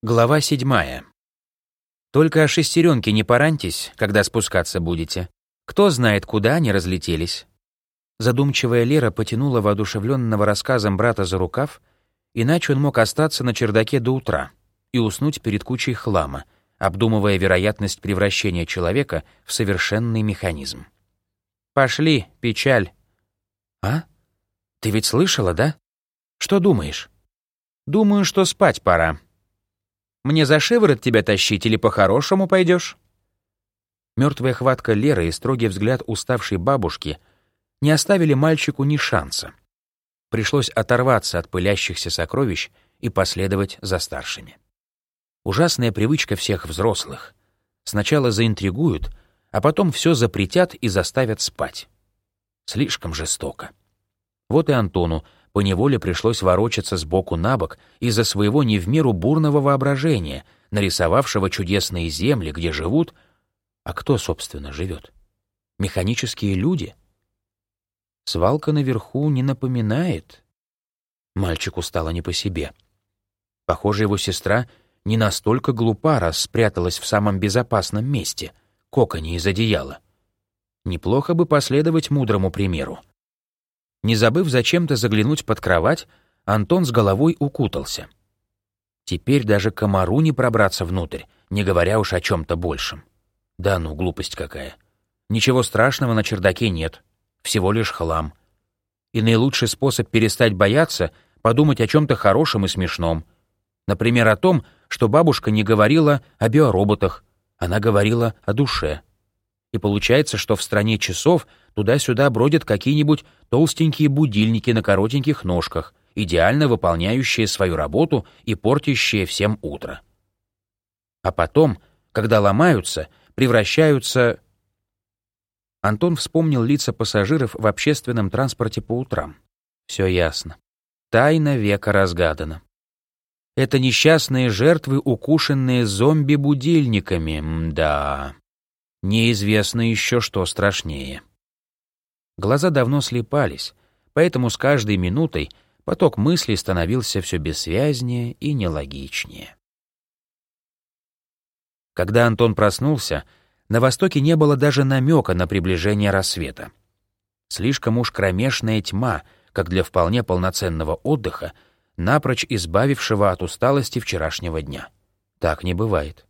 Глава седьмая. Только о шестеренке не пораньтесь, когда спускаться будете. Кто знает, куда они разлетелись. Задумчивая Лера потянула воодушевленного рассказом брата за рукав, иначе он мог остаться на чердаке до утра и уснуть перед кучей хлама, обдумывая вероятность превращения человека в совершенный механизм. «Пошли, печаль». «А? Ты ведь слышала, да? Что думаешь?» «Думаю, что спать пора», мне за шиворот тебя тащить или по-хорошему пойдешь? Мертвая хватка Леры и строгий взгляд уставшей бабушки не оставили мальчику ни шанса. Пришлось оторваться от пылящихся сокровищ и последовать за старшими. Ужасная привычка всех взрослых. Сначала заинтригуют, а потом все запретят и заставят спать. Слишком жестоко. Вот и Антону поневоле пришлось ворочаться с боку на бок из-за своего не в меру бурного воображения, нарисовавшего чудесные земли, где живут... А кто, собственно, живет? Механические люди? Свалка наверху не напоминает. Мальчику стало не по себе. Похоже, его сестра не настолько глупа, раз спряталась в самом безопасном месте, коконе из одеяла. Неплохо бы последовать мудрому примеру. Не забыв зачем-то заглянуть под кровать, Антон с головой укутался. Теперь даже комару не пробраться внутрь, не говоря уж о чем-то большем. Да ну, глупость какая. Ничего страшного на чердаке нет. Всего лишь хлам. И наилучший способ перестать бояться — подумать о чем-то хорошем и смешном. Например, о том, что бабушка не говорила о биороботах, она говорила о душе. И получается, что в стране часов туда-сюда бродят какие-нибудь толстенькие будильники на коротеньких ножках, идеально выполняющие свою работу и портящие всем утро. А потом, когда ломаются, превращаются... Антон вспомнил лица пассажиров в общественном транспорте по утрам. Все ясно. Тайна века разгадана. Это несчастные жертвы, укушенные зомби-будильниками, да. Неизвестно еще, что страшнее. Глаза давно слепались, поэтому с каждой минутой поток мыслей становился все бессвязнее и нелогичнее. Когда Антон проснулся, на востоке не было даже намека на приближение рассвета. Слишком уж кромешная тьма, как для вполне полноценного отдыха, напрочь избавившего от усталости вчерашнего дня. Так не бывает.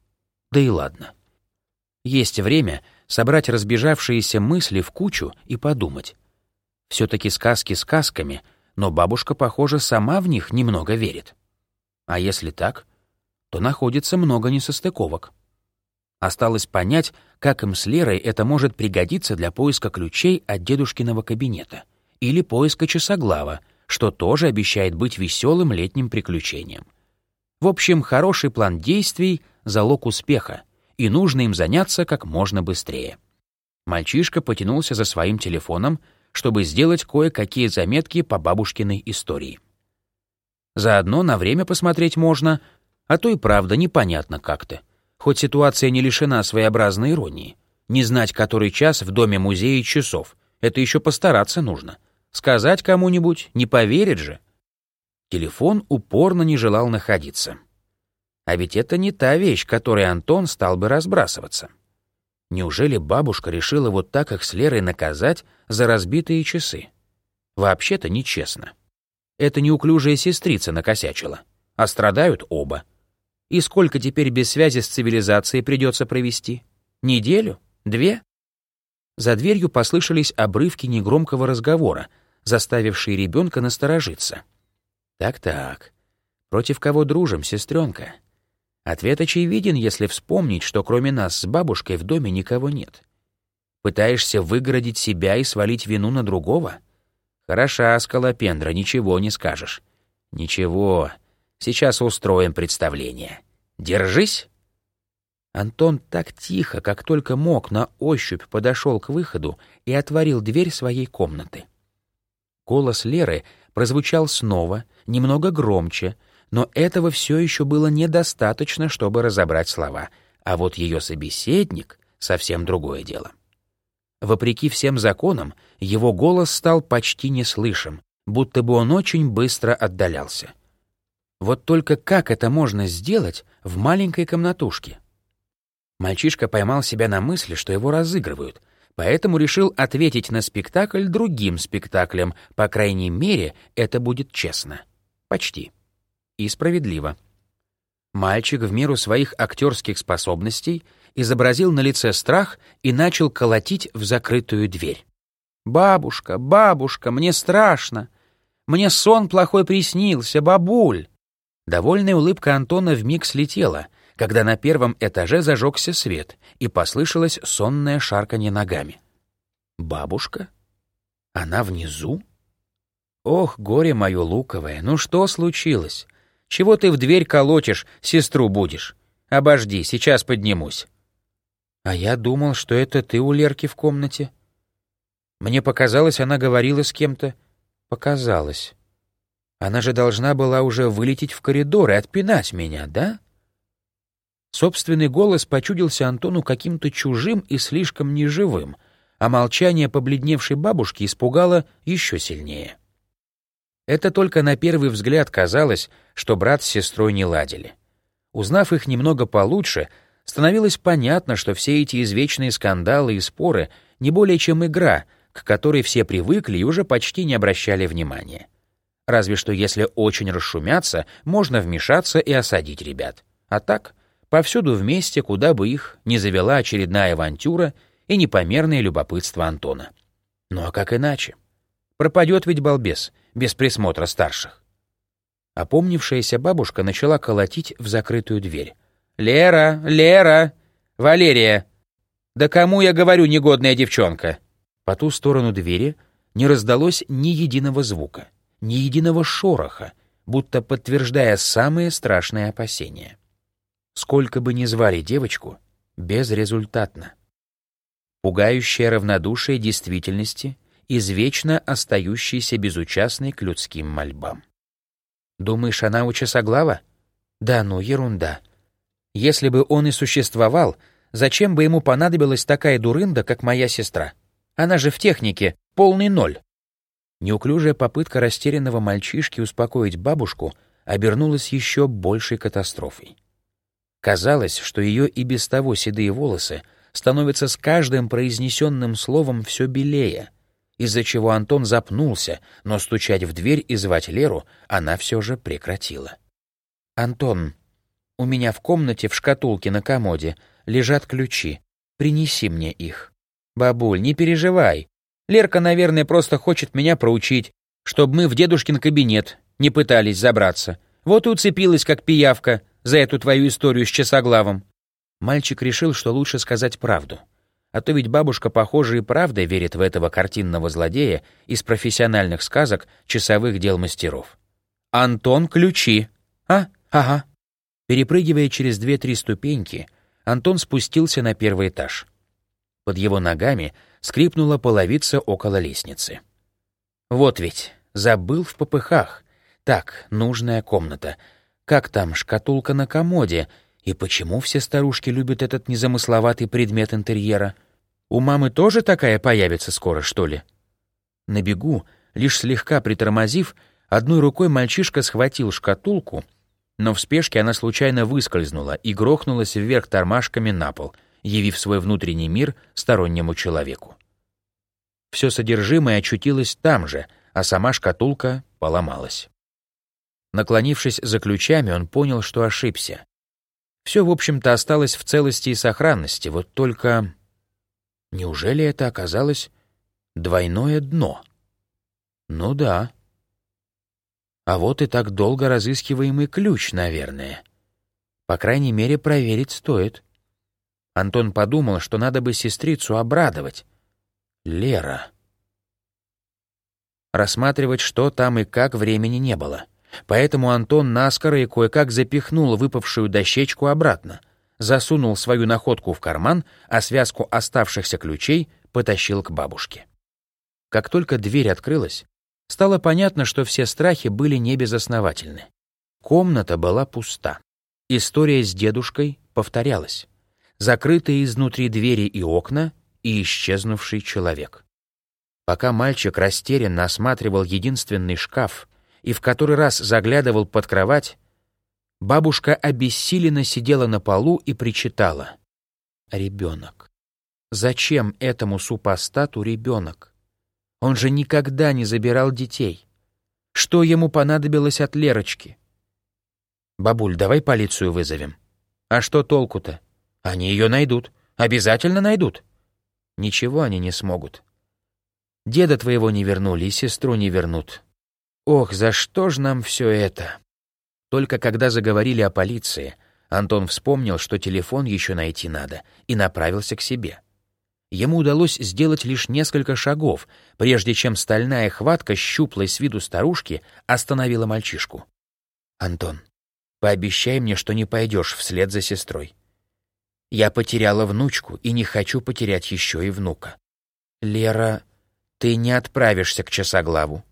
Да и ладно. Есть время собрать разбежавшиеся мысли в кучу и подумать. Все-таки сказки сказками, но бабушка, похоже, сама в них немного верит. А если так, то находится много несостыковок. Осталось понять, как им с Лерой это может пригодиться для поиска ключей от дедушкиного кабинета или поиска часоглава, что тоже обещает быть веселым летним приключением. В общем, хороший план действий — залог успеха, и нужно им заняться как можно быстрее. Мальчишка потянулся за своим телефоном, чтобы сделать кое-какие заметки по бабушкиной истории. Заодно на время посмотреть можно, а то и правда непонятно как-то. Хоть ситуация не лишена своеобразной иронии. Не знать, который час в доме музея часов. Это еще постараться нужно. Сказать кому-нибудь не поверит же. Телефон упорно не желал находиться. А ведь это не та вещь, которой Антон стал бы разбрасываться. Неужели бабушка решила вот так их с Лерой наказать за разбитые часы? Вообще-то нечестно. Это неуклюжая сестрица накосячила, а страдают оба. И сколько теперь без связи с цивилизацией придется провести? Неделю? Две? За дверью послышались обрывки негромкого разговора, заставившие ребенка насторожиться. Так-так, против кого дружим, сестренка? Ответ очевиден, если вспомнить, что кроме нас с бабушкой в доме никого нет. Пытаешься выгородить себя и свалить вину на другого? Хороша, скалопендра, ничего не скажешь. Ничего, сейчас устроим представление. Держись!» Антон так тихо, как только мог, на ощупь подошел к выходу и отворил дверь своей комнаты. Голос Леры прозвучал снова, немного громче, но этого все еще было недостаточно, чтобы разобрать слова, а вот ее собеседник — совсем другое дело. Вопреки всем законам, его голос стал почти неслышим, будто бы он очень быстро отдалялся. Вот только как это можно сделать в маленькой комнатушке? Мальчишка поймал себя на мысли, что его разыгрывают, поэтому решил ответить на спектакль другим спектаклем, по крайней мере, это будет честно. Почти. И справедливо. Мальчик в меру своих актерских способностей изобразил на лице страх и начал колотить в закрытую дверь. «Бабушка, бабушка, мне страшно! Мне сон плохой приснился, бабуль!» Довольная улыбка Антона вмиг слетела, когда на первом этаже зажегся свет и послышалось сонное шарканье ногами. «Бабушка? Она внизу?» «Ох, горе мое луковое, ну что случилось? Чего ты в дверь колотишь, сестру будешь? Обожди, сейчас поднимусь». «А я думал, что это ты у Лерки в комнате». Мне показалось, она говорила с кем-то. Показалось. Она же должна была уже вылететь в коридор и отпинать меня, да? Собственный голос почудился Антону каким-то чужим и слишком неживым, а молчание побледневшей бабушки испугало еще сильнее. Это только на первый взгляд казалось, что брат с сестрой не ладили. Узнав их немного получше, становилось понятно, что все эти извечные скандалы и споры не более чем игра, к которой все привыкли и уже почти не обращали внимания. Разве что если очень расшумятся, можно вмешаться и осадить ребят. А так, повсюду вместе, куда бы их не завела очередная авантюра и непомерное любопытство Антона. Ну а как иначе? Пропадет ведь балбес — без присмотра старших. Опомнившаяся бабушка начала колотить в закрытую дверь. «Лера! Лера! Валерия! Да кому я говорю, негодная девчонка?» По ту сторону двери не раздалось ни единого звука, ни единого шороха, будто подтверждая самые страшные опасения. Сколько бы ни звали девочку, безрезультатно. Пугающее равнодушие действительности — извечно остающийся безучастной к людским мольбам. Думаешь, она у часоглава? Да ну, ерунда. Если бы он и существовал, зачем бы ему понадобилась такая дурында, как моя сестра? Она же в технике полный ноль. Неуклюжая попытка растерянного мальчишки успокоить бабушку обернулась еще большей катастрофой. Казалось, что ее и без того седые волосы становятся с каждым произнесенным словом все белее — из-за чего Антон запнулся, но стучать в дверь и звать Леру она все же прекратила. «Антон, у меня в комнате в шкатулке на комоде лежат ключи. Принеси мне их». «Бабуль, не переживай. Лерка, наверное, просто хочет меня проучить, чтобы мы в дедушкин кабинет не пытались забраться. Вот и уцепилась, как пиявка, за эту твою историю с часоглавом». Мальчик решил, что лучше сказать правду. А то ведь бабушка, похоже, и правда верит в этого картинного злодея из профессиональных сказок часовых дел мастеров. «Антон, ключи!» «А? Ага». Перепрыгивая через две-три ступеньки, Антон спустился на первый этаж. Под его ногами скрипнула половица около лестницы. «Вот ведь, забыл в попыхах. Так, нужная комната. Как там, шкатулка на комоде?» И почему все старушки любят этот незамысловатый предмет интерьера? У мамы тоже такая появится скоро, что ли? На бегу, лишь слегка притормозив, одной рукой мальчишка схватил шкатулку, но в спешке она случайно выскользнула и грохнулась вверх тормашками на пол, явив свой внутренний мир стороннему человеку. Все содержимое очутилось там же, а сама шкатулка поломалась. Наклонившись за ключами, он понял, что ошибся. Все, в общем-то, осталось в целости и сохранности, вот только... Неужели это оказалось двойное дно? Ну да. А вот и так долго разыскиваемый ключ, наверное. По крайней мере, проверить стоит. Антон подумал, что надо бы сестрицу обрадовать. Лера. Рассматривать, что там и как, времени не было. — Поэтому Антон наскоро и кое-как запихнул выпавшую дощечку обратно, засунул свою находку в карман, а связку оставшихся ключей потащил к бабушке. Как только дверь открылась, стало понятно, что все страхи были небезосновательны. Комната была пуста. История с дедушкой повторялась. Закрытые изнутри двери и окна и исчезнувший человек. Пока мальчик растерянно осматривал единственный шкаф, и в который раз заглядывал под кровать, Бабушка обессиленно сидела на полу и причитала. Ребенок. Зачем этому супостату ребенок? Он же никогда не забирал детей. Что ему понадобилось от Лерочки? «Бабуль, давай полицию вызовем». «А что толку-то? Они ее найдут. Обязательно найдут». «Ничего они не смогут. Деда твоего не вернули и сестру не вернут. Ох, за что ж нам все это?» Только когда заговорили о полиции, Антон вспомнил, что телефон еще найти надо, и направился к себе. Ему удалось сделать лишь несколько шагов, прежде чем стальная хватка щуплой с виду старушки остановила мальчишку. «Антон, пообещай мне, что не пойдешь вслед за сестрой. Я потеряла внучку и не хочу потерять еще и внука. Лера, ты не отправишься к часоглаву.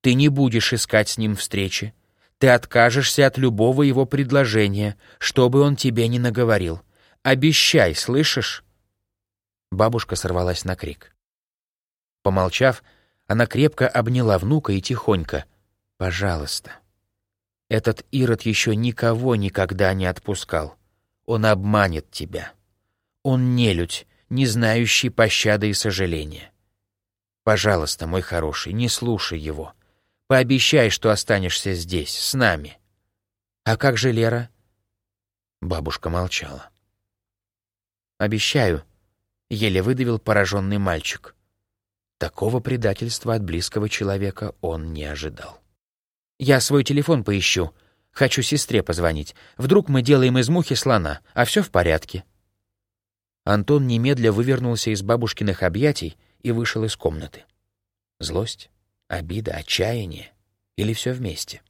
Ты не будешь искать с ним встречи. Ты откажешься от любого его предложения, что бы он тебе ни наговорил. Обещай, слышишь?» Бабушка сорвалась на крик. Помолчав, она крепко обняла внука и тихонько «Пожалуйста». Этот Ирод еще никого никогда не отпускал. Он обманет тебя. Он нелюдь, не знающий пощады и сожаления. Пожалуйста, мой хороший, не слушай его. Пообещай, что останешься здесь, с нами. А как же Лера? Бабушка молчала. Обещаю, еле выдавил пораженный мальчик. Такого предательства от близкого человека он не ожидал. «Я свой телефон поищу. Хочу сестре позвонить. Вдруг мы делаем из мухи слона, а все в порядке». Антон немедля вывернулся из бабушкиных объятий и вышел из комнаты. Злость, обида, отчаяние или все вместе?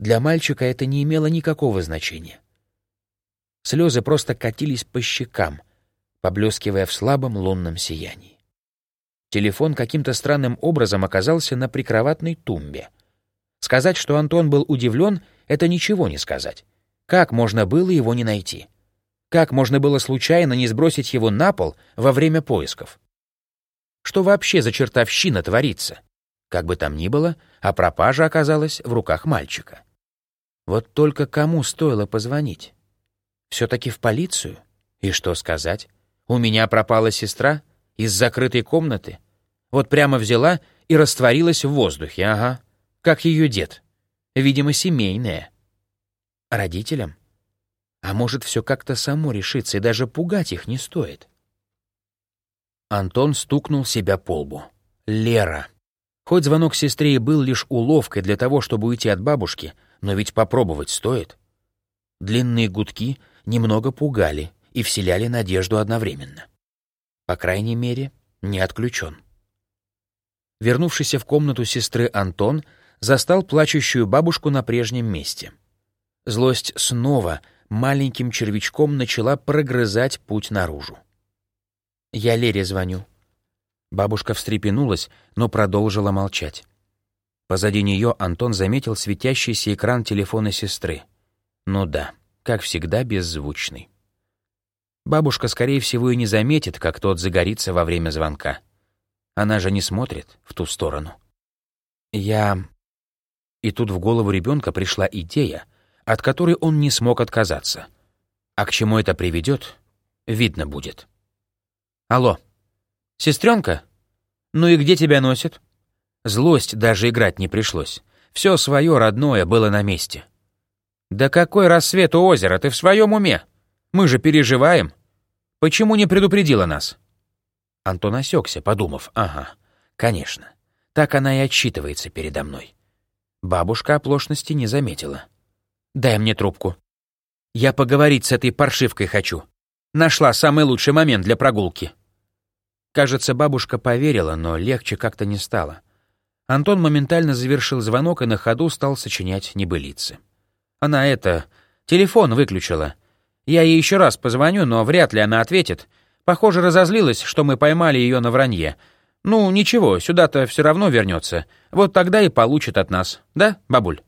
Для мальчика это не имело никакого значения. Слезы просто катились по щекам — поблескивая в слабом лунном сиянии. Телефон каким-то странным образом оказался на прикроватной тумбе. Сказать, что Антон был удивлен, это ничего не сказать. Как можно было его не найти? Как можно было случайно не сбросить его на пол во время поисков? Что вообще за чертовщина творится? Как бы там ни было, а пропажа оказалась в руках мальчика. Вот только кому стоило позвонить? Все-таки в полицию? И что сказать? У меня пропала сестра из закрытой комнаты. Вот прямо взяла и растворилась в воздухе, ага. Как ее дед. Видимо, семейная. Родителям? А может, все как-то само решится, и даже пугать их не стоит. Антон стукнул себя по лбу. Лера. Хоть звонок сестре и был лишь уловкой для того, чтобы уйти от бабушки, но ведь попробовать стоит. Длинные гудки немного пугали, и вселяли надежду одновременно. По крайней мере, не отключен. Вернувшийся в комнату сестры Антон застал плачущую бабушку на прежнем месте. Злость снова маленьким червячком начала прогрызать путь наружу. «Я Лере звоню». Бабушка встрепенулась, но продолжила молчать. Позади нее Антон заметил светящийся экран телефона сестры. Ну да, как всегда, беззвучный. Бабушка, скорее всего, и не заметит, как тот загорится во время звонка. Она же не смотрит в ту сторону. Я... И тут в голову ребенка пришла идея, от которой он не смог отказаться. А к чему это приведет, видно будет. Алло, сестренка? Ну и где тебя носит? Злость даже играть не пришлось. Все свое родное было на месте. Да какой рассвет у озера, ты в своем уме? Мы же переживаем. Почему не предупредила нас?» Антон осекся, подумав, «Ага, конечно. Так она и отчитывается передо мной». Бабушка оплошности не заметила. «Дай мне трубку. Я поговорить с этой паршивкой хочу. Нашла самый лучший момент для прогулки». Кажется, бабушка поверила, но легче как-то не стало. Антон моментально завершил звонок и на ходу стал сочинять небылицы. Она это... телефон выключила. Я ей еще раз позвоню, но вряд ли она ответит. Похоже, разозлилась, что мы поймали ее на вранье. Ну, ничего, сюда-то все равно вернется. Вот тогда и получит от нас. Да, бабуль?»